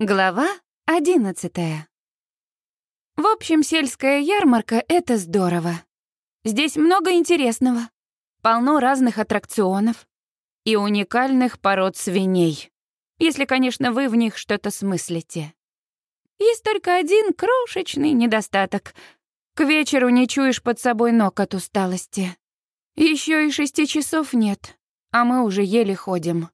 Глава одиннадцатая. В общем, сельская ярмарка — это здорово. Здесь много интересного, полно разных аттракционов и уникальных пород свиней, если, конечно, вы в них что-то смыслите. Есть только один крошечный недостаток. К вечеру не чуешь под собой ног от усталости. Еще и шести часов нет, а мы уже еле ходим.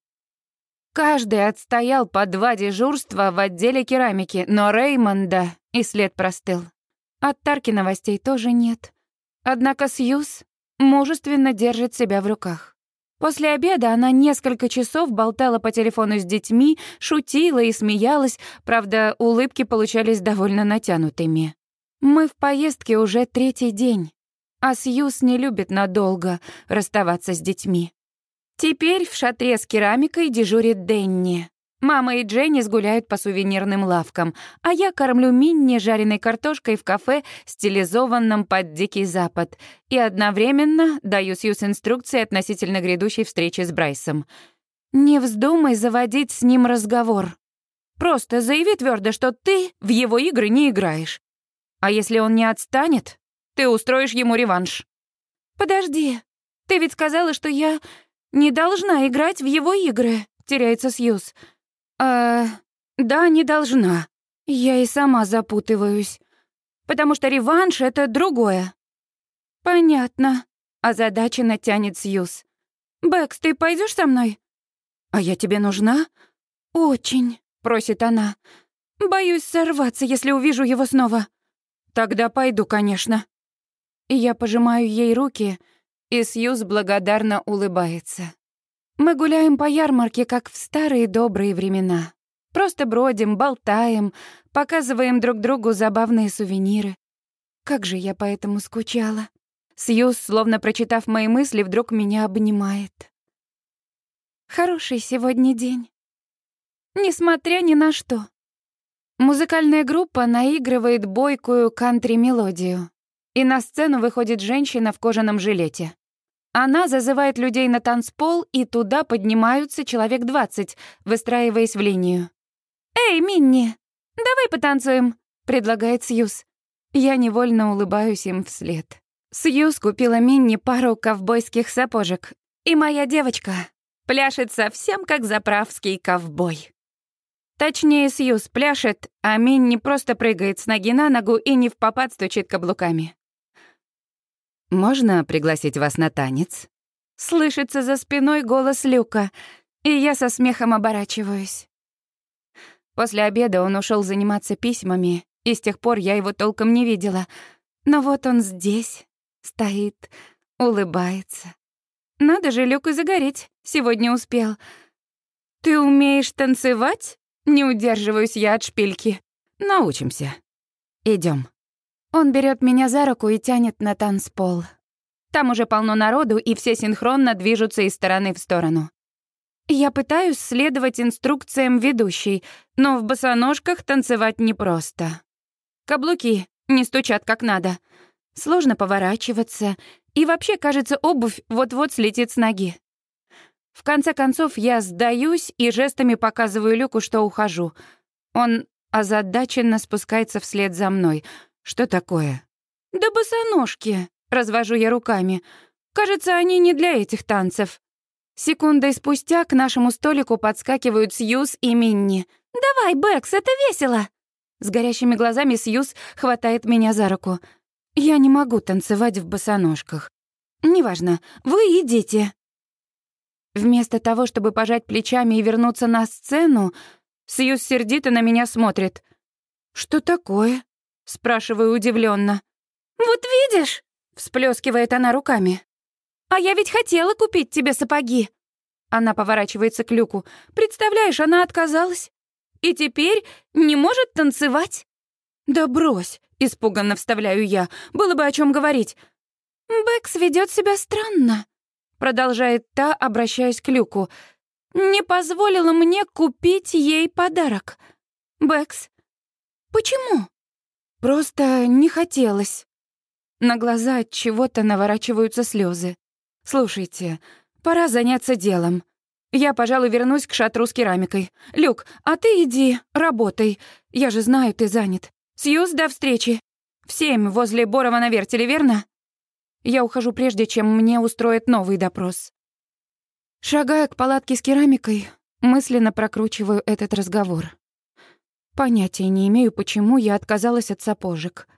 Каждый отстоял по два дежурства в отделе керамики, но Реймонда и след простыл. От Тарки новостей тоже нет. Однако Сьюз мужественно держит себя в руках. После обеда она несколько часов болтала по телефону с детьми, шутила и смеялась, правда, улыбки получались довольно натянутыми. Мы в поездке уже третий день, а Сьюз не любит надолго расставаться с детьми. Теперь в шатре с керамикой дежурит Денни. Мама и Дженни гуляют по сувенирным лавкам, а я кормлю Минни жареной картошкой в кафе, стилизованном под Дикий Запад, и одновременно даю Сьюз инструкции относительно грядущей встречи с Брайсом. Не вздумай заводить с ним разговор. Просто заяви твердо, что ты в его игры не играешь. А если он не отстанет, ты устроишь ему реванш. Подожди, ты ведь сказала, что я не должна играть в его игры», — теряется Сьюз. «Э, да, не должна. Я и сама запутываюсь. Потому что реванш — это другое». «Понятно», — озадаченно тянет Сьюз. «Бэкс, ты пойдешь со мной?» «А я тебе нужна?» «Очень», — просит она. «Боюсь сорваться, если увижу его снова». «Тогда пойду, конечно». И я пожимаю ей руки, — и Сьюз благодарно улыбается. Мы гуляем по ярмарке, как в старые добрые времена. Просто бродим, болтаем, показываем друг другу забавные сувениры. Как же я по этому скучала. Сьюз, словно прочитав мои мысли, вдруг меня обнимает. Хороший сегодня день. Несмотря ни на что. Музыкальная группа наигрывает бойкую кантри-мелодию. И на сцену выходит женщина в кожаном жилете. Она зазывает людей на танцпол, и туда поднимаются человек двадцать, выстраиваясь в линию. «Эй, Минни, давай потанцуем», — предлагает Сьюз. Я невольно улыбаюсь им вслед. Сьюз купила Минни пару ковбойских сапожек. И моя девочка пляшет совсем как заправский ковбой. Точнее, Сьюз пляшет, а Минни просто прыгает с ноги на ногу и не в попад стучит каблуками. «Можно пригласить вас на танец?» Слышится за спиной голос Люка, и я со смехом оборачиваюсь. После обеда он ушел заниматься письмами, и с тех пор я его толком не видела. Но вот он здесь, стоит, улыбается. Надо же Люку загореть, сегодня успел. «Ты умеешь танцевать?» Не удерживаюсь я от шпильки. «Научимся. Идем. Он берет меня за руку и тянет на танцпол. Там уже полно народу, и все синхронно движутся из стороны в сторону. Я пытаюсь следовать инструкциям ведущей, но в босоножках танцевать непросто. Каблуки не стучат как надо. Сложно поворачиваться, и вообще, кажется, обувь вот-вот слетит с ноги. В конце концов, я сдаюсь и жестами показываю Люку, что ухожу. Он озадаченно спускается вслед за мной — «Что такое?» «Да босоножки», — развожу я руками. «Кажется, они не для этих танцев». Секундой спустя к нашему столику подскакивают Сьюз и Минни. «Давай, Бэкс, это весело!» С горящими глазами Сьюз хватает меня за руку. «Я не могу танцевать в босоножках. Неважно, вы идите». Вместо того, чтобы пожать плечами и вернуться на сцену, Сьюз сердито на меня смотрит. «Что такое?» Спрашиваю удивленно. «Вот видишь?» — всплескивает она руками. «А я ведь хотела купить тебе сапоги». Она поворачивается к люку. «Представляешь, она отказалась. И теперь не может танцевать». «Да брось», — испуганно вставляю я. «Было бы о чем говорить». «Бэкс ведет себя странно», — продолжает та, обращаясь к люку. «Не позволила мне купить ей подарок. Бэкс, почему?» Просто не хотелось. На глаза от чего-то наворачиваются слезы. Слушайте, пора заняться делом. Я, пожалуй, вернусь к шатру с керамикой. Люк, а ты иди, работай. Я же знаю, ты занят. Сьюз, до встречи. В семь возле Борова на вертеле, верно? Я ухожу прежде, чем мне устроят новый допрос. Шагая к палатке с керамикой, мысленно прокручиваю этот разговор. Понятия не имею, почему я отказалась от сапожек.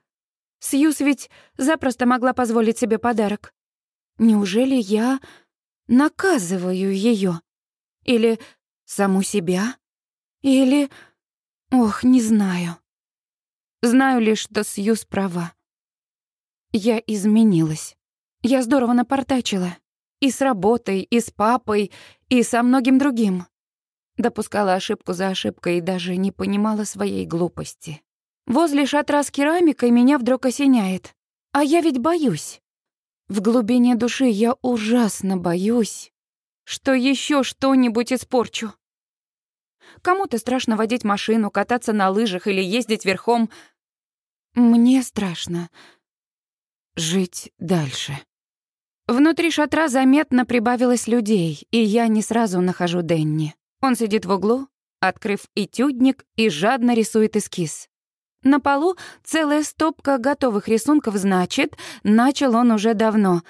Сьюз ведь запросто могла позволить себе подарок. Неужели я наказываю ее? Или саму себя? Или... Ох, не знаю. Знаю лишь, что Сьюз права. Я изменилась. Я здорово напортачила. И с работой, и с папой, и со многим другим. Допускала ошибку за ошибкой и даже не понимала своей глупости. Возле шатра с керамикой меня вдруг осеняет. А я ведь боюсь. В глубине души я ужасно боюсь, что еще что-нибудь испорчу. Кому-то страшно водить машину, кататься на лыжах или ездить верхом. Мне страшно жить дальше. Внутри шатра заметно прибавилось людей, и я не сразу нахожу Денни. Он сидит в углу, открыв этюдник, и жадно рисует эскиз. На полу целая стопка готовых рисунков, значит, начал он уже давно.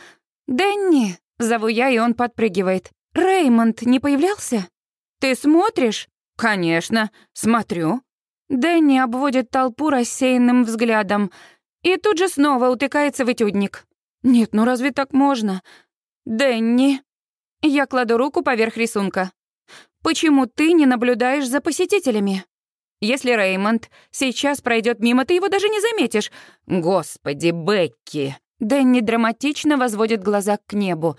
«Дэнни!» — зову я, и он подпрыгивает. «Реймонд не появлялся?» «Ты смотришь?» «Конечно, смотрю». Дэнни обводит толпу рассеянным взглядом и тут же снова утыкается в этюдник. «Нет, ну разве так можно?» «Дэнни!» Я кладу руку поверх рисунка. «Почему ты не наблюдаешь за посетителями?» Если Реймонд сейчас пройдет мимо, ты его даже не заметишь. Господи, Бекки. Дэнни драматично возводит глаза к небу.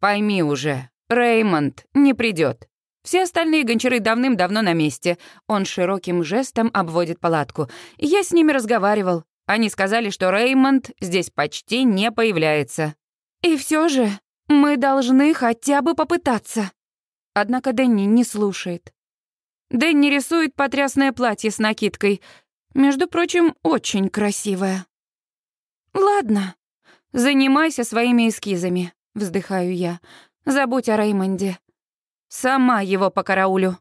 Пойми уже, Реймонд не придет. Все остальные гончары давным-давно на месте. Он широким жестом обводит палатку. Я с ними разговаривал. Они сказали, что Реймонд здесь почти не появляется. И все же мы должны хотя бы попытаться. Однако Дэнни не слушает. Дэнни рисует потрясное платье с накидкой. Между прочим, очень красивое. «Ладно, занимайся своими эскизами», — вздыхаю я. «Забудь о Реймонде. Сама его по караулю».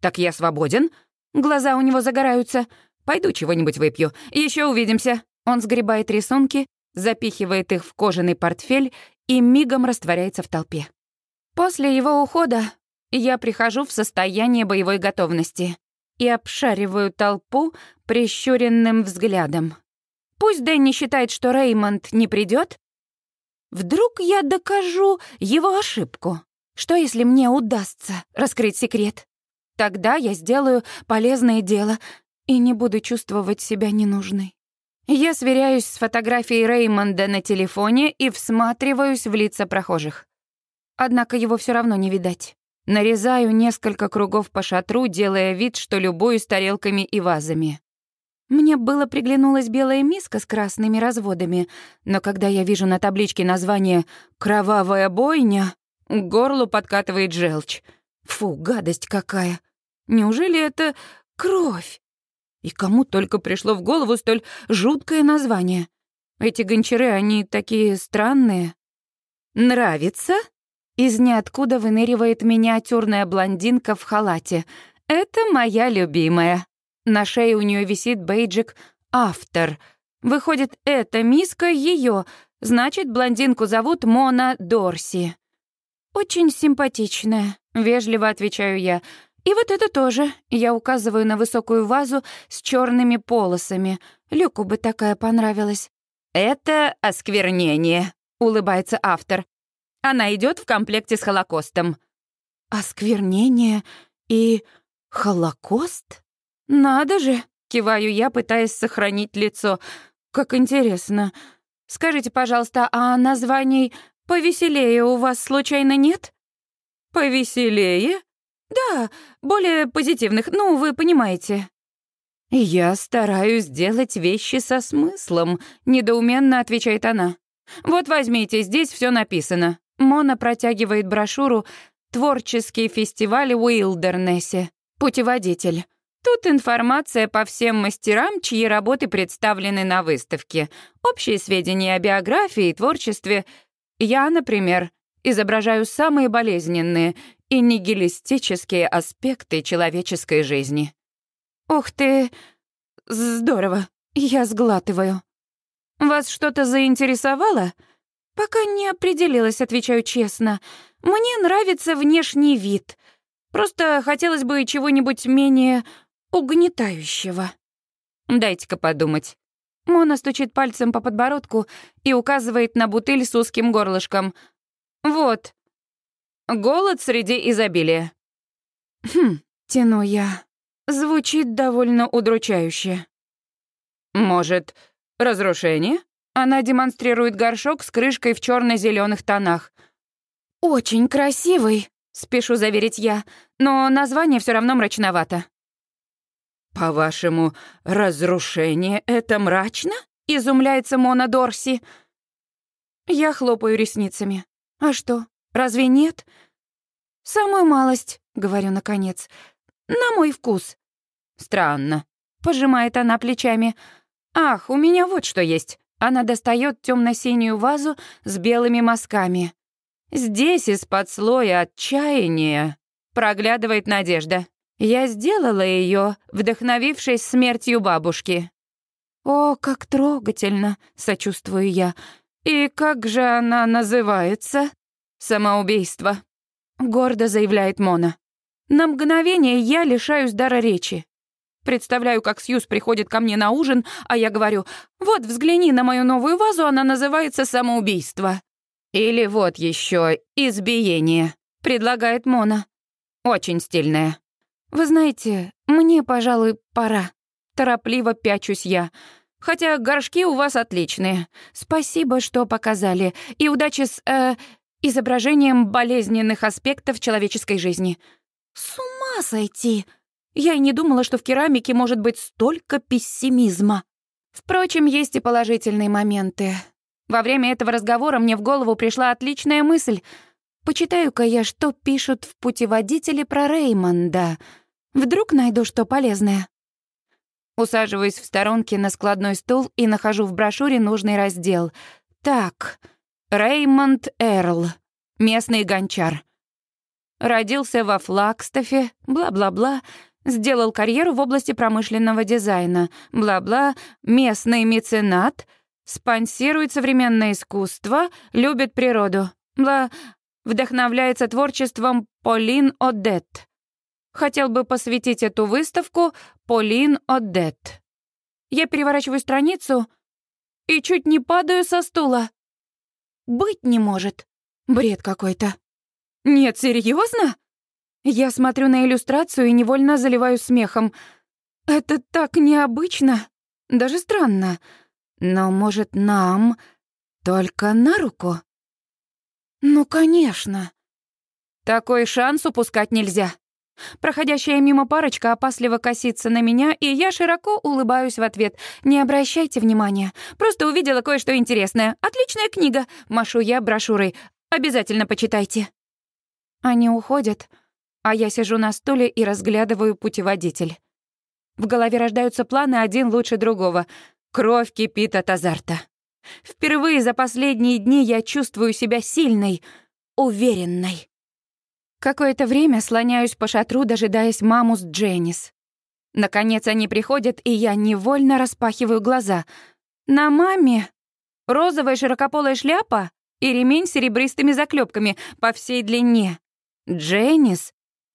«Так я свободен?» Глаза у него загораются. «Пойду чего-нибудь выпью. Еще увидимся». Он сгребает рисунки, запихивает их в кожаный портфель и мигом растворяется в толпе. После его ухода я прихожу в состояние боевой готовности и обшариваю толпу прищуренным взглядом. Пусть Дэнни считает, что Реймонд не придет. Вдруг я докажу его ошибку. Что, если мне удастся раскрыть секрет? Тогда я сделаю полезное дело и не буду чувствовать себя ненужной. Я сверяюсь с фотографией Реймонда на телефоне и всматриваюсь в лица прохожих. Однако его все равно не видать. Нарезаю несколько кругов по шатру, делая вид, что любуюсь тарелками и вазами. Мне было приглянулась белая миска с красными разводами, но когда я вижу на табличке название «Кровавая бойня», к горлу подкатывает желчь. Фу, гадость какая! Неужели это кровь? И кому только пришло в голову столь жуткое название? Эти гончары, они такие странные. «Нравится?» Из ниоткуда выныривает миниатюрная блондинка в халате. Это моя любимая. На шее у нее висит бейджик «Автор». Выходит, эта миска ее, значит, блондинку зовут Мона Дорси. «Очень симпатичная», — вежливо отвечаю я. «И вот это тоже». Я указываю на высокую вазу с черными полосами. Люку бы такая понравилась. «Это осквернение», — улыбается автор. Она идет в комплекте с Холокостом». «Осквернение и Холокост? Надо же!» — киваю я, пытаясь сохранить лицо. «Как интересно. Скажите, пожалуйста, а названий повеселее у вас случайно нет?» «Повеселее?» «Да, более позитивных, ну, вы понимаете». «Я стараюсь делать вещи со смыслом», — недоуменно отвечает она. «Вот возьмите, здесь все написано. Мона протягивает брошюру «Творческий фестиваль в Уилдернессе. Путеводитель». Тут информация по всем мастерам, чьи работы представлены на выставке. Общие сведения о биографии и творчестве. Я, например, изображаю самые болезненные и нигилистические аспекты человеческой жизни. Ух ты, здорово, я сглатываю. Вас что-то заинтересовало? Пока не определилась, отвечаю честно. Мне нравится внешний вид. Просто хотелось бы чего-нибудь менее угнетающего. Дайте-ка подумать. Мона стучит пальцем по подбородку и указывает на бутыль с узким горлышком. «Вот. Голод среди изобилия». «Хм, тяну я. Звучит довольно удручающе». «Может, разрушение?» Она демонстрирует горшок с крышкой в черно зеленых тонах. «Очень красивый», — спешу заверить я, но название все равно мрачновато. «По-вашему, разрушение — это мрачно?» — изумляется Мона Дорси. Я хлопаю ресницами. «А что, разве нет?» «Самую малость», — говорю наконец. «На мой вкус». «Странно», — пожимает она плечами. «Ах, у меня вот что есть». Она достает темно-синюю вазу с белыми мазками. Здесь из-под слоя отчаяния проглядывает надежда. Я сделала ее, вдохновившись смертью бабушки. «О, как трогательно!» — сочувствую я. «И как же она называется?» «Самоубийство», — гордо заявляет Мона. На мгновение я лишаюсь дара речи. Представляю, как Сьюз приходит ко мне на ужин, а я говорю, «Вот, взгляни на мою новую вазу, она называется «Самоубийство». Или вот еще «Избиение», — предлагает Мона. Очень стильная. «Вы знаете, мне, пожалуй, пора». Торопливо пячусь я. «Хотя горшки у вас отличные. Спасибо, что показали. И удачи с, э, изображением болезненных аспектов человеческой жизни». «С ума сойти!» Я и не думала, что в керамике может быть столько пессимизма. Впрочем, есть и положительные моменты. Во время этого разговора мне в голову пришла отличная мысль. Почитаю-ка я, что пишут в путеводителе про Реймонда — Вдруг найду что полезное. Усаживаюсь в сторонке на складной стул и нахожу в брошюре нужный раздел. Так, Реймонд Эрл, местный гончар. Родился во Флагстафе, бла-бла-бла, сделал карьеру в области промышленного дизайна, бла-бла, местный меценат, спонсирует современное искусство, любит природу, бла, вдохновляется творчеством Полин Одетт. Хотел бы посвятить эту выставку Полин Одет. Я переворачиваю страницу и чуть не падаю со стула. Быть не может. Бред какой-то. Нет, серьезно? Я смотрю на иллюстрацию и невольно заливаю смехом. Это так необычно, даже странно. Но, может, нам только на руку? Ну, конечно. Такой шанс упускать нельзя. Проходящая мимо парочка опасливо косится на меня, и я широко улыбаюсь в ответ. «Не обращайте внимания. Просто увидела кое-что интересное. Отличная книга!» Машу я брошюрой. «Обязательно почитайте». Они уходят, а я сижу на стуле и разглядываю путеводитель. В голове рождаются планы один лучше другого. Кровь кипит от азарта. Впервые за последние дни я чувствую себя сильной, уверенной. Какое-то время слоняюсь по шатру, дожидаясь маму с Дженнис. Наконец они приходят, и я невольно распахиваю глаза. На маме розовая широкополая шляпа и ремень с серебристыми заклепками по всей длине. Дженнис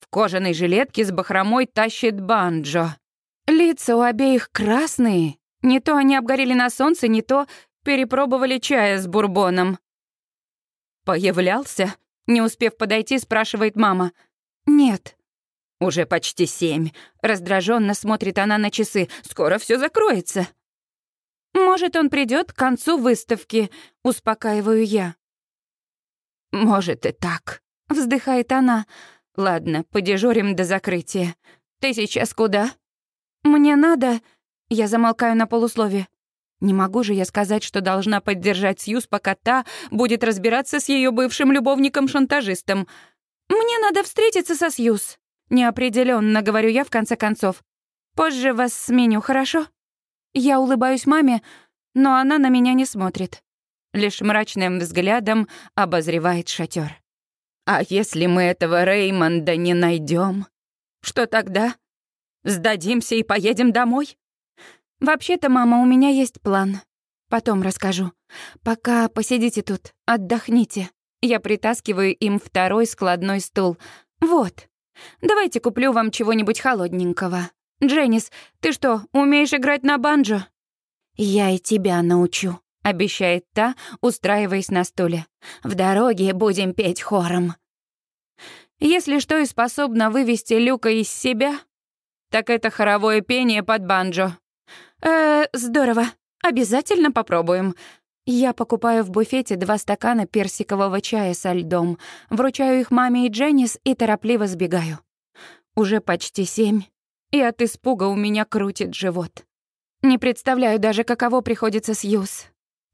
кожаной жилетке с бахромой тащит банджо. Лица у обеих красные. Не то они обгорели на солнце, не то перепробовали чая с бурбоном. «Появлялся?» Не успев подойти, спрашивает мама. «Нет». «Уже почти семь». Раздраженно смотрит она на часы. «Скоро все закроется». «Может, он придет к концу выставки», — успокаиваю я. «Может и так», — вздыхает она. «Ладно, подежурим до закрытия. Ты сейчас куда?» «Мне надо...» Я замолкаю на полуслове. Не могу же я сказать, что должна поддержать Сьюз, пока та будет разбираться с ее бывшим любовником-шантажистом. Мне надо встретиться со Сьюз. Неопределенно, говорю я в конце концов. Позже вас сменю, хорошо? Я улыбаюсь маме, но она на меня не смотрит. Лишь мрачным взглядом обозревает шатер. А если мы этого Реймонда не найдем, что тогда? Сдадимся и поедем домой? Вообще-то, мама, у меня есть план. Потом расскажу. Пока посидите тут, отдохните. Я притаскиваю им второй складной стул. Вот. Давайте куплю вам чего-нибудь холодненького. Дженнис, ты что, умеешь играть на банджо? Я и тебя научу, обещает та, устраиваясь на стуле. В дороге будем петь хором. Если что и способно вывести Люка из себя, так это хоровое пение под банджо. Э, здорово. Обязательно попробуем. Я покупаю в буфете два стакана персикового чая со льдом, вручаю их маме и Дженнис и торопливо сбегаю. Уже почти семь, и от испуга у меня крутит живот. Не представляю даже, каково приходится Сьюз.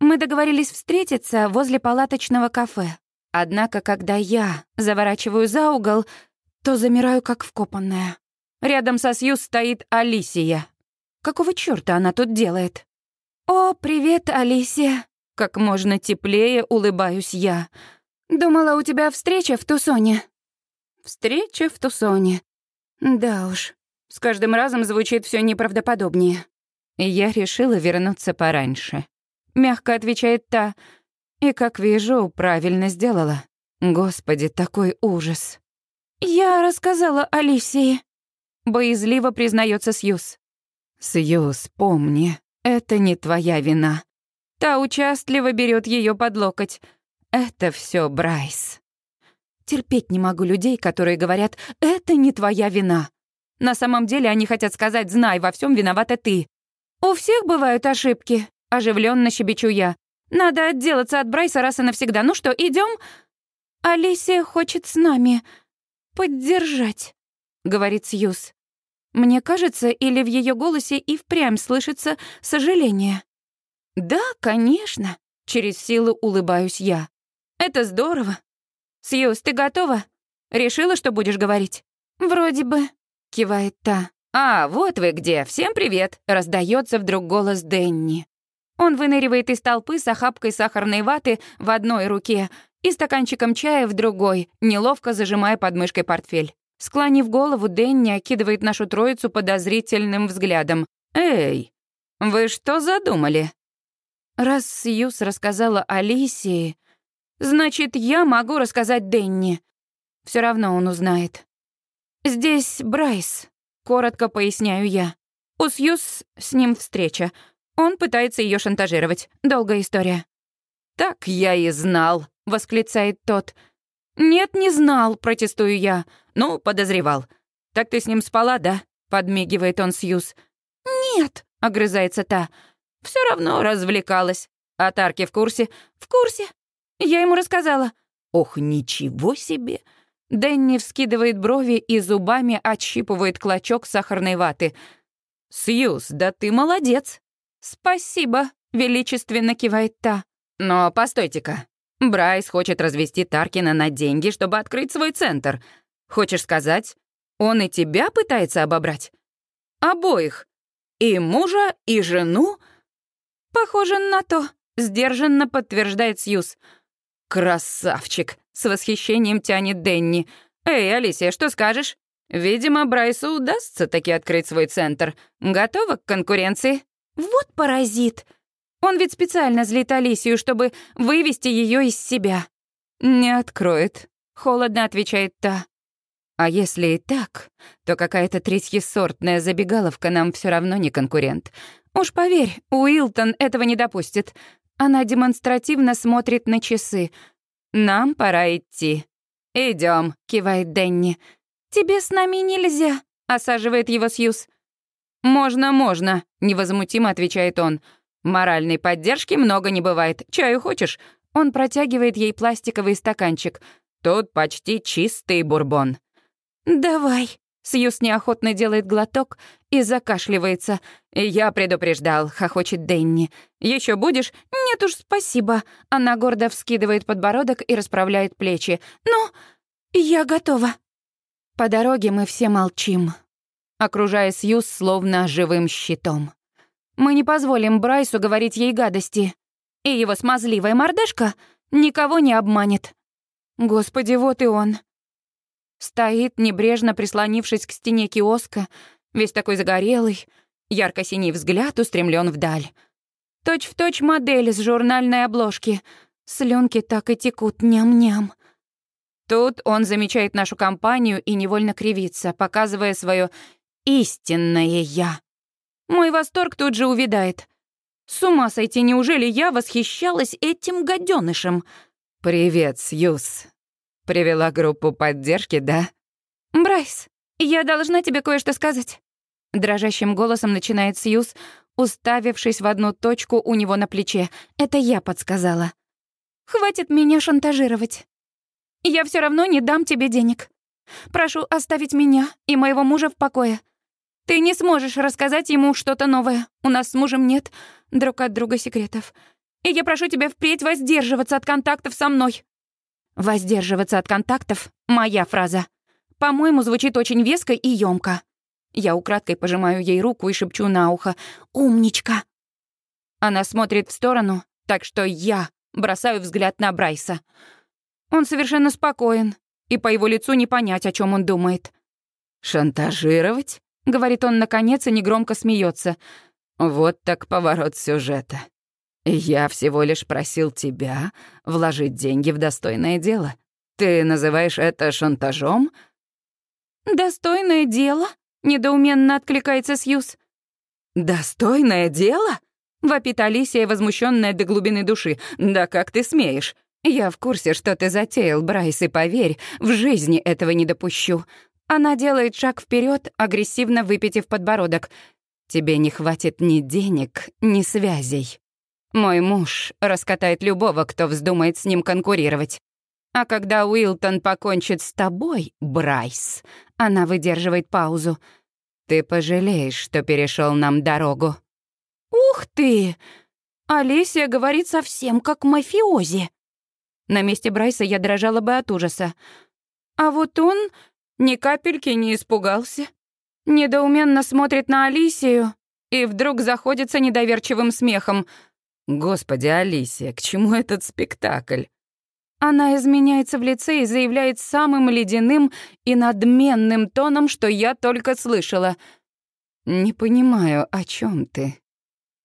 Мы договорились встретиться возле палаточного кафе. Однако, когда я заворачиваю за угол, то замираю как вкопанная. Рядом со Сьюз стоит Алисия. Какого чёрта она тут делает? «О, привет, Алисия!» Как можно теплее улыбаюсь я. Думала, у тебя встреча в Тусоне. Встреча в Тусоне. Да уж. С каждым разом звучит все неправдоподобнее. Я решила вернуться пораньше. Мягко отвечает та. И, как вижу, правильно сделала. Господи, такой ужас. Я рассказала Алисии. Боязливо признается Сьюз. Сьюз, помни, это не твоя вина. Та участливо берет ее под локоть. Это все Брайс. Терпеть не могу людей, которые говорят «это не твоя вина». На самом деле они хотят сказать «знай, во всем виновата ты». «У всех бывают ошибки», — оживленно щебечу я. «Надо отделаться от Брайса раз и навсегда. Ну что, идем? «Алисия хочет с нами поддержать», — говорит Сьюз. Мне кажется, или в ее голосе и впрямь слышится сожаление. «Да, конечно», — через силу улыбаюсь я. «Это здорово. Сьюз, ты готова? Решила, что будешь говорить?» «Вроде бы», — кивает та. «А, вот вы где. Всем привет!» — раздается вдруг голос Денни. Он выныривает из толпы с охапкой сахарной ваты в одной руке и стаканчиком чая в другой, неловко зажимая под мышкой портфель. Склонив голову, Дэнни окидывает нашу троицу подозрительным взглядом. «Эй, вы что задумали?» Раз Сьюз рассказала Алисии, значит, я могу рассказать Денни. Все равно он узнает. «Здесь Брайс», — коротко поясняю я. У Сьюз с ним встреча. Он пытается ее шантажировать. Долгая история. «Так я и знал», — восклицает тот. «Нет, не знал», — протестую я. «Ну, подозревал. Так ты с ним спала, да?» — подмигивает он Сьюз. «Нет», — огрызается та. Все равно развлекалась. А Тарки в курсе? В курсе. Я ему рассказала. Ох, ничего себе. Дэнни вскидывает брови и зубами отщипывает клочок сахарной ваты. «Сьюз, да ты молодец!» «Спасибо», — величественно кивает та. «Но постойте-ка. Брайс хочет развести Таркина на деньги, чтобы открыть свой центр. Хочешь сказать, он и тебя пытается обобрать? Обоих. И мужа, и жену?» «Похоже на то», — сдержанно подтверждает Сьюз. «Красавчик!» — с восхищением тянет Денни. «Эй, Алисия, что скажешь? Видимо, Брайсу удастся таки открыть свой центр. Готова к конкуренции?» «Вот паразит! Он ведь специально злит Алисию, чтобы вывести ее из себя». «Не откроет», — холодно отвечает та. «А если и так, то какая-то третьесортная забегаловка нам все равно не конкурент. Уж поверь, Уилтон этого не допустит. Она демонстративно смотрит на часы. Нам пора идти. Идем, кивает Денни. Тебе с нами нельзя, осаживает его Сьюз. Можно, можно, невозмутимо отвечает он. Моральной поддержки много не бывает. Чаю хочешь? Он протягивает ей пластиковый стаканчик. Тут почти чистый бурбон. «Давай», Сьюз неохотно делает глоток и закашливается. «Я предупреждал», — хохочет Дэнни. Еще будешь?» «Нет уж, спасибо». Она гордо вскидывает подбородок и расправляет плечи. «Ну, я готова». По дороге мы все молчим, окружая Сьюз словно живым щитом. Мы не позволим Брайсу говорить ей гадости. И его смазливая мордашка никого не обманет. Господи, вот и он. Стоит, небрежно прислонившись к стене киоска, весь такой загорелый, ярко-синий взгляд устремлен вдаль. Точь-в-точь модель с журнальной обложки. Слюнки так и текут, ням-ням. Тут он замечает нашу компанию и невольно кривится, показывая свое истинное «я». Мой восторг тут же увядает. С ума сойти, неужели я восхищалась этим гаденышем? «Привет, Сьюз. Привела группу поддержки, да?» «Брайс, я должна тебе кое-что сказать». Дрожащим голосом начинает Сьюз, уставившись в одну точку у него на плече. Это я подсказала. «Хватит меня шантажировать. Я все равно не дам тебе денег. Прошу оставить меня и моего мужа в покое. Ты не сможешь рассказать ему что-то новое. У нас с мужем нет друг от друга секретов. И я прошу тебя впредь воздерживаться от контактов со мной». «Воздерживаться от контактов» — моя фраза. По-моему, звучит очень веско и ёмко. Я украдкой пожимаю ей руку и шепчу на ухо «Умничка!». Она смотрит в сторону, так что я бросаю взгляд на Брайса. Он совершенно спокоен, и по его лицу не понять, о чем он думает. «Шантажировать?» — говорит он наконец и негромко смеется. «Вот так поворот сюжета. Я всего лишь просил тебя вложить деньги в достойное дело. Ты называешь это шантажом?» «Достойное дело?» — недоуменно откликается Сьюз. «Достойное дело?» — вопит Алисия, возмущенная до глубины души. «Да как ты смеешь? Я в курсе, что ты затеял, Брайс, и поверь, в жизни этого не допущу». Она делает шаг вперед, агрессивно выпитив подбородок. «Тебе не хватит ни денег, ни связей. Мой муж раскатает любого, кто вздумает с ним конкурировать. А когда Уилтон покончит с тобой, Брайс, она выдерживает паузу, ты пожалеешь, что перешел нам дорогу. Ух ты! Алисия говорит совсем как мафиози. На месте Брайса я дрожала бы от ужаса. А вот он ни капельки не испугался. Недоуменно смотрит на Алисию и вдруг заходится недоверчивым смехом. «Господи, Алисия, к чему этот спектакль?» Она изменяется в лице и заявляет самым ледяным и надменным тоном, что я только слышала. «Не понимаю, о чем ты.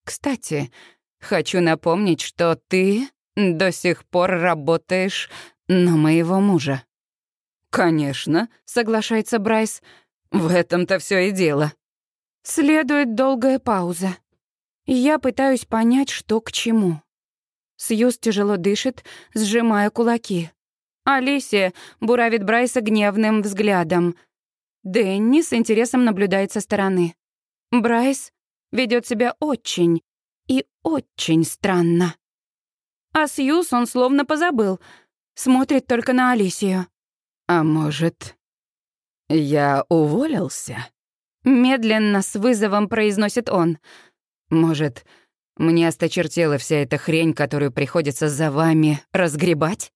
Кстати, хочу напомнить, что ты до сих пор работаешь на моего мужа». «Конечно», — соглашается Брайс. «В этом-то все и дело». Следует долгая пауза. Я пытаюсь понять, что к чему. Сьюз тяжело дышит, сжимая кулаки. Алисия буравит Брайса гневным взглядом. Дэнни с интересом наблюдает со стороны. Брайс ведет себя очень и очень странно. А Сьюз он словно позабыл, смотрит только на Алисию. «А может, я уволился?» Медленно, с вызовом произносит он. «Может, мне осточертела вся эта хрень, которую приходится за вами разгребать?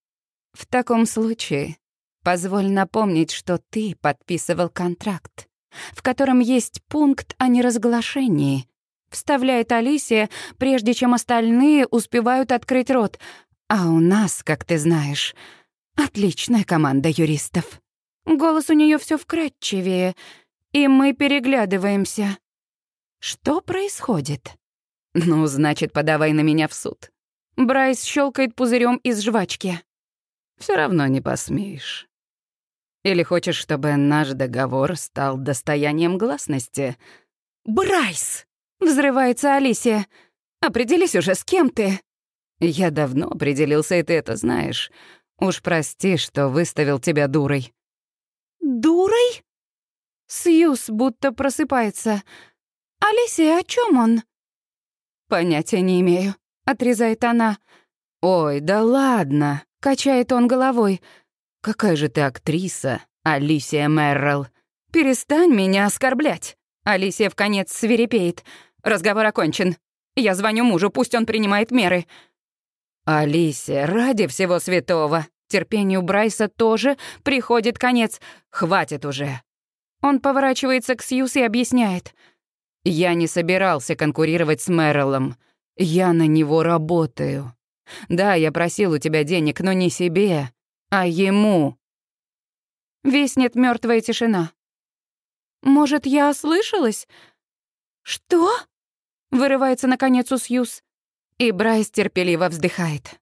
В таком случае позволь напомнить, что ты подписывал контракт, в котором есть пункт о неразглашении. Вставляет Алисия, прежде чем остальные успевают открыть рот. А у нас, как ты знаешь, отличная команда юристов. Голос у нее все вкрадчивее, и мы переглядываемся. Что происходит? «Ну, значит, подавай на меня в суд». Брайс щелкает пузырем из жвачки. Все равно не посмеешь. Или хочешь, чтобы наш договор стал достоянием гласности?» «Брайс!» — взрывается Алисия. «Определись уже, с кем ты?» «Я давно определился, и ты это знаешь. Уж прости, что выставил тебя дурой». «Дурой?» Сьюз будто просыпается. «Алисия, о чем он?» «Понятия не имею», — отрезает она. «Ой, да ладно», — качает он головой. «Какая же ты актриса, Алисия Меррелл. Перестань меня оскорблять». Алисия в конец свирепеет. «Разговор окончен. Я звоню мужу, пусть он принимает меры». «Алисия, ради всего святого!» Терпению Брайса тоже приходит конец. «Хватит уже!» Он поворачивается к Сьюз и объясняет — я не собирался конкурировать с Мэрилом. Я на него работаю. Да, я просил у тебя денег, но не себе, а ему. Веснет мертвая тишина. Может, я ослышалась? Что? Вырывается наконец у Сьюз. И Брайс терпеливо вздыхает.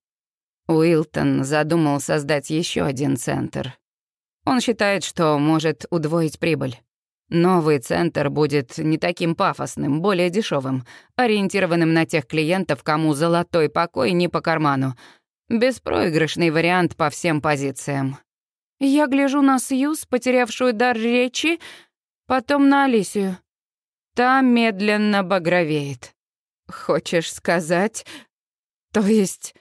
Уилтон задумал создать еще один центр. Он считает, что может удвоить прибыль. Новый центр будет не таким пафосным, более дешевым, ориентированным на тех клиентов, кому золотой покой не по карману. Беспроигрышный вариант по всем позициям. Я гляжу на Сьюз, потерявшую дар речи, потом на Алисию. Та медленно багровеет. Хочешь сказать? То есть...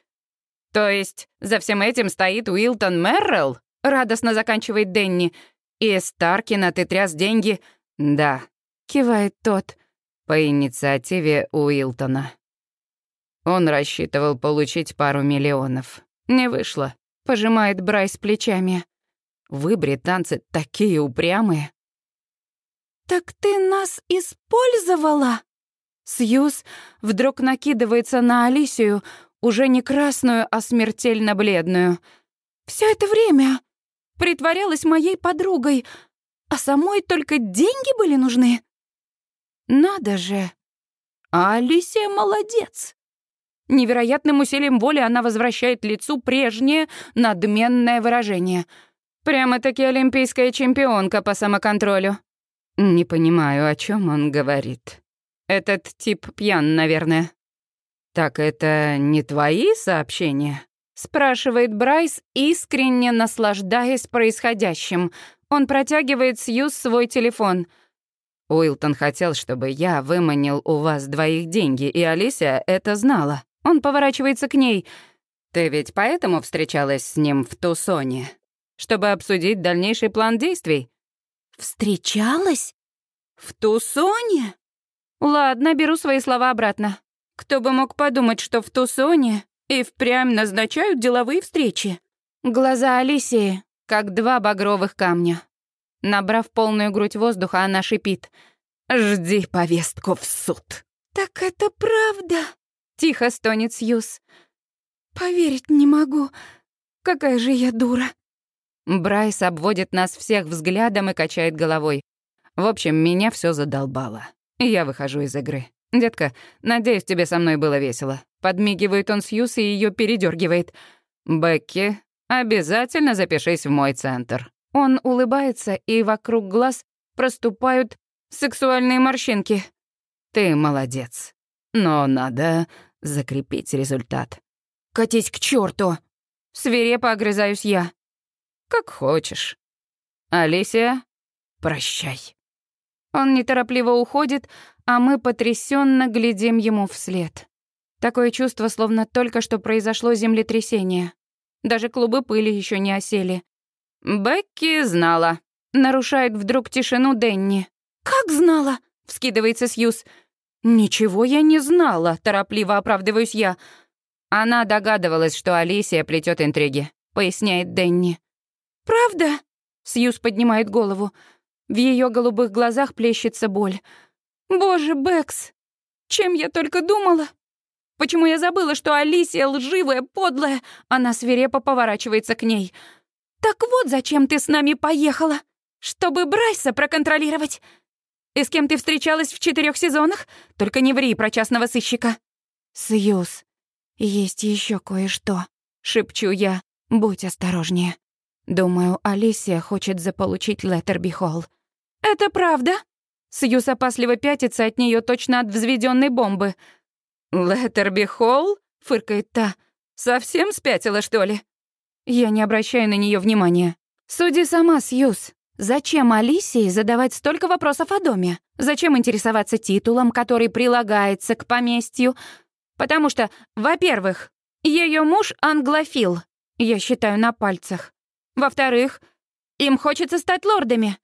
То есть за всем этим стоит Уилтон Меррелл? Радостно заканчивает Денни. «И Старкина ты тряс деньги?» «Да», — кивает тот. «По инициативе Уилтона». Он рассчитывал получить пару миллионов. Не вышло. Пожимает Брайс плечами. Вы, британцы, такие упрямые. «Так ты нас использовала?» Сьюз вдруг накидывается на Алисию, уже не красную, а смертельно бледную. «Всё это время притворялась моей подругой, а самой только деньги были нужны. Надо же. А Алисия молодец. Невероятным усилием воли она возвращает лицу прежнее надменное выражение. Прямо-таки олимпийская чемпионка по самоконтролю. Не понимаю, о чем он говорит. Этот тип пьян, наверное. Так это не твои сообщения? спрашивает Брайс, искренне наслаждаясь происходящим. Он протягивает Сьюз свой телефон. Уилтон хотел, чтобы я выманил у вас двоих деньги, и Алисия это знала. Он поворачивается к ней. Ты ведь поэтому встречалась с ним в Тусоне? Чтобы обсудить дальнейший план действий? Встречалась? В Тусоне? Ладно, беру свои слова обратно. Кто бы мог подумать, что в Тусоне и впрямь назначают деловые встречи. Глаза Алисии, как два багровых камня. Набрав полную грудь воздуха, она шипит. «Жди повестку в суд». «Так это правда?» — тихо стонет Сьюз. «Поверить не могу. Какая же я дура». Брайс обводит нас всех взглядом и качает головой. В общем, меня все задолбало. Я выхожу из игры. «Детка, надеюсь, тебе со мной было весело». Подмигивает он Сьюз и ее передергивает. «Бекки, обязательно запишись в мой центр». Он улыбается, и вокруг глаз проступают сексуальные морщинки. «Ты молодец. Но надо закрепить результат». «Катись к черту! Свирепо огрызаюсь я. «Как хочешь. Алисия, прощай». Он неторопливо уходит, а мы потрясенно глядим ему вслед. Такое чувство, словно только что произошло землетрясение. Даже клубы пыли еще не осели. «Бекки знала», — нарушает вдруг тишину Денни. «Как знала?» — вскидывается Сьюз. «Ничего я не знала», — торопливо оправдываюсь я. Она догадывалась, что Алисия плетет интриги, поясняет Денни. «Правда?» — Сьюз поднимает голову. В ее голубых глазах плещется боль. «Боже, Бэкс, чем я только думала!» Почему я забыла, что Алисия лживая, подлая? Она свирепо поворачивается к ней. «Так вот зачем ты с нами поехала? Чтобы Брайса проконтролировать. И с кем ты встречалась в четырех сезонах? Только не ври про частного сыщика». «Сьюз, есть еще кое-что», — шепчу я. «Будь осторожнее. Думаю, Алисия хочет заполучить Леттерби Холл». «Это правда?» Сьюз опасливо пятится от нее точно от взведенной бомбы. «Леттерби Холл?» — фыркает та. «Совсем спятила, что ли?» Я не обращаю на нее внимания. «Суди сама, Сьюз. Зачем Алисии задавать столько вопросов о доме? Зачем интересоваться титулом, который прилагается к поместью? Потому что, во-первых, ее муж англофил, я считаю на пальцах. Во-вторых, им хочется стать лордами.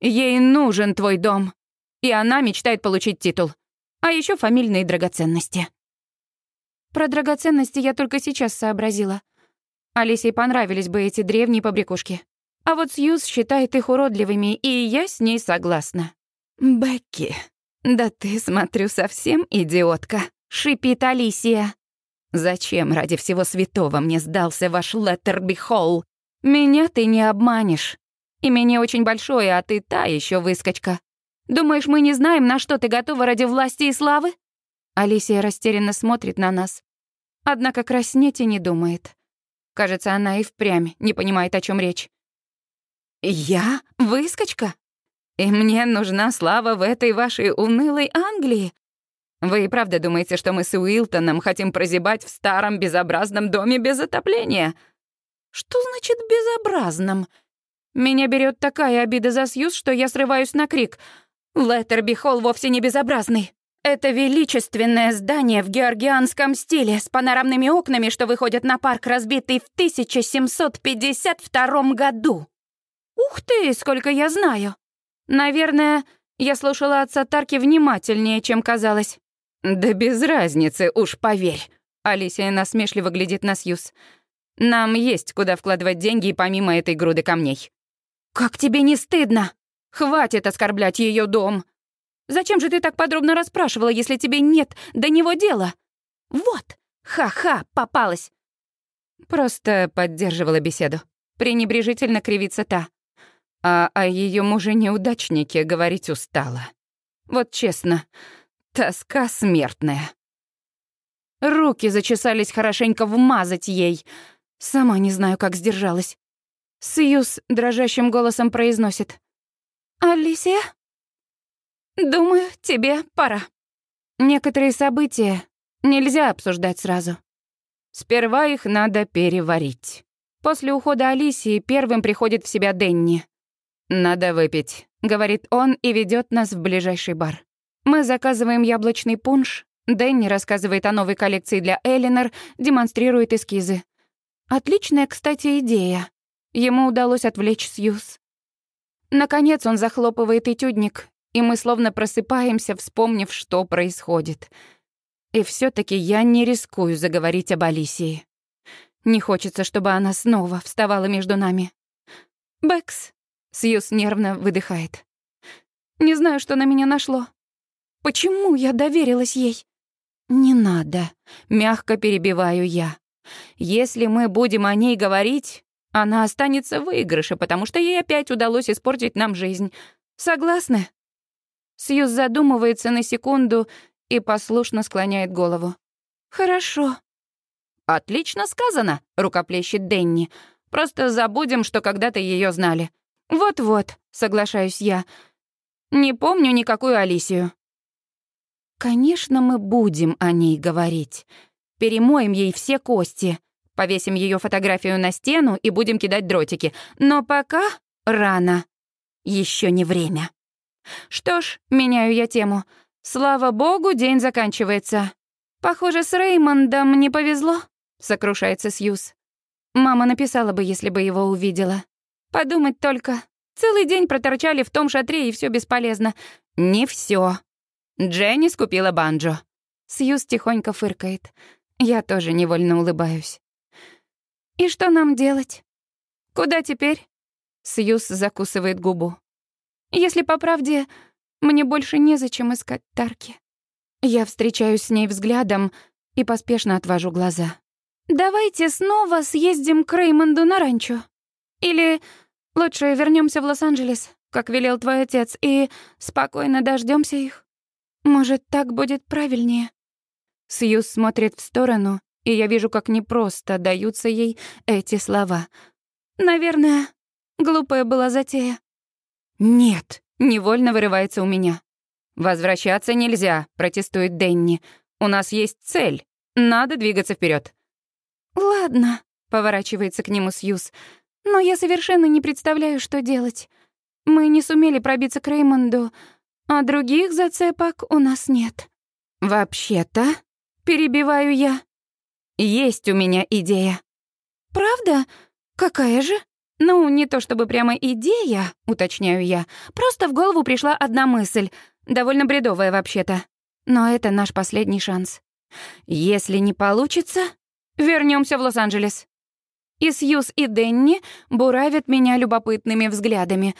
Ей нужен твой дом. И она мечтает получить титул. А еще фамильные драгоценности. Про драгоценности я только сейчас сообразила. Алисии понравились бы эти древние побрякушки. А вот Сьюз считает их уродливыми, и я с ней согласна. «Бекки, да ты, смотрю, совсем идиотка», — шипит Алисия. «Зачем ради всего святого мне сдался ваш Леттерби Холл? Меня ты не обманешь. Имение очень большое, а ты та еще выскочка. Думаешь, мы не знаем, на что ты готова ради власти и славы?» Алисия растерянно смотрит на нас. Однако краснеть и не думает. Кажется, она и впрямь не понимает, о чем речь. «Я? Выскочка? И мне нужна слава в этой вашей унылой Англии? Вы и правда думаете, что мы с Уилтоном хотим прозябать в старом безобразном доме без отопления?» «Что значит «безобразном»?» Меня берет такая обида за Сьюз, что я срываюсь на крик. Леттерби Холл вовсе не безобразный. Это величественное здание в георгианском стиле с панорамными окнами, что выходят на парк, разбитый в 1752 году. Ух ты, сколько я знаю. Наверное, я слушала отца Тарки внимательнее, чем казалось. Да без разницы, уж поверь. Алисия насмешливо глядит на Сьюз. Нам есть куда вкладывать деньги помимо этой груды камней. «Как тебе не стыдно? Хватит оскорблять ее дом. Зачем же ты так подробно расспрашивала, если тебе нет до него дела? Вот, ха-ха, попалась». Просто поддерживала беседу. Пренебрежительно кривится та. А о ее муже-неудачнике говорить устала. Вот честно, тоска смертная. Руки зачесались хорошенько вмазать ей. Сама не знаю, как сдержалась. Сьюз дрожащим голосом произносит. «Алисия, думаю, тебе пора». Некоторые события нельзя обсуждать сразу. Сперва их надо переварить. После ухода Алисии первым приходит в себя Денни. «Надо выпить», — говорит он и ведет нас в ближайший бар. Мы заказываем яблочный пунш. Дэнни рассказывает о новой коллекции для Элинор, демонстрирует эскизы. Отличная, кстати, идея. Ему удалось отвлечь Сьюз. Наконец он захлопывает этюдник, и мы словно просыпаемся, вспомнив, что происходит. И все таки я не рискую заговорить об Алисии. Не хочется, чтобы она снова вставала между нами. «Бэкс», — Сьюз нервно выдыхает. «Не знаю, что на меня нашло. Почему я доверилась ей?» «Не надо», — мягко перебиваю я. «Если мы будем о ней говорить, она останется в выигрыше, потому что ей опять удалось испортить нам жизнь. Согласны?» Сьюз задумывается на секунду и послушно склоняет голову. «Хорошо». «Отлично сказано», — рукоплещет Денни. «Просто забудем, что когда-то ее знали». «Вот-вот», — соглашаюсь я. «Не помню никакую Алисию». «Конечно, мы будем о ней говорить. Перемоем ей все кости. Повесим ее фотографию на стену и будем кидать дротики. Но пока рано. Еще не время. Что ж, меняю я тему. Слава богу, день заканчивается. Похоже, с Реймондом не повезло, сокрушается Сьюз. Мама написала бы, если бы его увидела. Подумать только. Целый день проторчали в том шатре, и все бесполезно. Не все. Дженни скупила банджо. Сьюз тихонько фыркает. Я тоже невольно улыбаюсь. «И что нам делать? Куда теперь?» Сьюз закусывает губу. «Если по правде, мне больше незачем искать Тарки». Я встречаюсь с ней взглядом и поспешно отвожу глаза. «Давайте снова съездим к Реймонду на ранчо. Или лучше вернемся в Лос-Анджелес, как велел твой отец, и спокойно дождемся их. Может, так будет правильнее?» Сьюз смотрит в сторону, и я вижу, как непросто даются ей эти слова. «Наверное, глупая была затея». «Нет», — невольно вырывается у меня. «Возвращаться нельзя», — протестует Денни. «У нас есть цель. Надо двигаться вперед. «Ладно», — поворачивается к нему Сьюз. «Но я совершенно не представляю, что делать. Мы не сумели пробиться к Реймонду, а других зацепок у нас нет». «Вообще-то», — перебиваю я, есть у меня идея». «Правда? Какая же?» «Ну, не то чтобы прямо идея», — уточняю я. «Просто в голову пришла одна мысль. Довольно бредовая вообще-то. Но это наш последний шанс. Если не получится, вернемся в Лос-Анджелес». И Сьюз, и Денни буравят меня любопытными взглядами.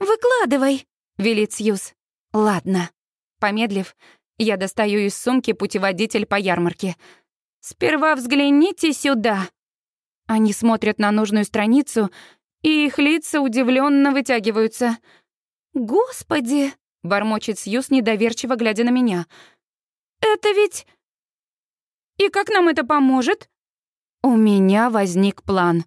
«Выкладывай», — велит Сьюз. «Ладно». Помедлив, я достаю из сумки путеводитель по ярмарке — «Сперва взгляните сюда». Они смотрят на нужную страницу, и их лица удивленно вытягиваются. «Господи!» — бормочет Сьюз, недоверчиво глядя на меня. «Это ведь... И как нам это поможет?» У меня возник план.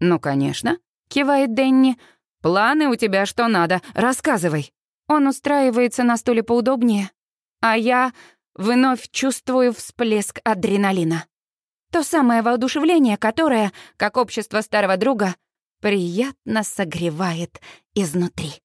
«Ну, конечно», — кивает Дэнни. «Планы у тебя что надо, рассказывай». Он устраивается на стуле поудобнее, а я вновь чувствую всплеск адреналина. То самое воодушевление, которое, как общество старого друга, приятно согревает изнутри.